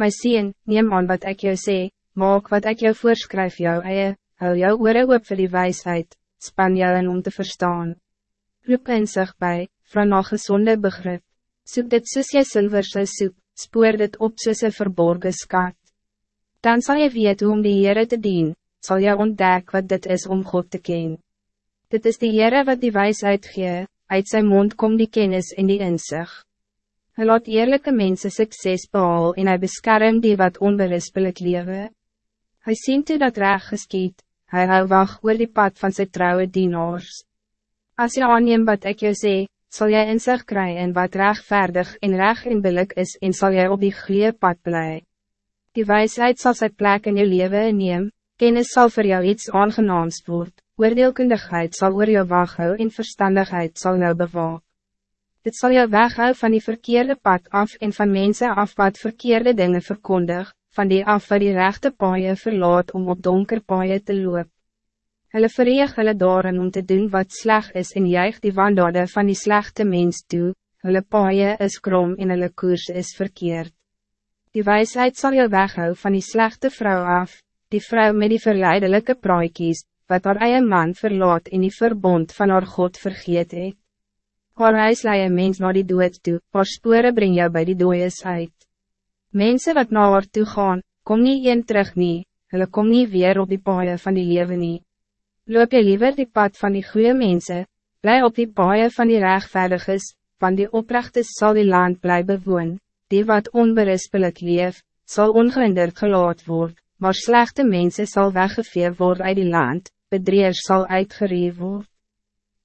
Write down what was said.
My sien, neem aan wat ik jou sê, maak wat ik jou voorskryf jou eie, hou jou oore oop vir die wijsheid, span jou in om te verstaan. Roep in sig by, vra na gezonde begrip, soek dit soos jy silverse soep, spoor dit op soos een verborgen skat. Dan zal je weet hoe om die Heere te dien, zal jy ontdek wat dit is om God te ken. Dit is die Heere wat die wijsheid gee, uit zijn mond komt die kennis en die inzicht. Hij laat eerlijke mensen succes behaal en hij beschermt die wat onberispelijk leven. Hij ziet toe dat recht geschiet, hij hou wacht oor die pad van zijn trouwe dienaars. Als je aanneemt wat ik jou sê, zal jij inzicht krijgen wat rechtvaardig en recht en billig is en zal jij op die goede pad blij. Die wijsheid zal zijn plek in je leven neem, kennis zal voor jou iets aangenaams worden, oordeelkundigheid zal oor jou wacht hou en verstandigheid zal jou bewaak. Dit zal jou weghou van die verkeerde pad af en van mensen af wat verkeerde dingen verkondig, van die af wat die rechte paaie verlaat om op donker paaie te loop. Hulle vereeg hulle daarin om te doen wat sleg is en juig die wandade van die slechte mens toe, hulle paaie is krom en hulle koers is verkeerd. Die wijsheid zal jou weghou van die slechte vrouw af, die vrouw met die verleidelijke praaikies, wat haar eie man verlaat en die verbond van haar God vergeet het. Haar huis leie mens naar die dood toe, haar spore bring jou bij die dooies uit. Mensen wat na haar toe gaan, kom niet een terug nie, hulle kom niet weer op die paaie van die leven nie. Loop je liever die pad van die goede mensen, blij op die paaie van die rechtvaardiges, van die oprechtes zal die land blij bewoon, die wat onberispelijk leef, zal ongehinderd gelaat worden, maar slechte mensen zal weggeveerd worden uit die land, bedreers zal uitgereed worden.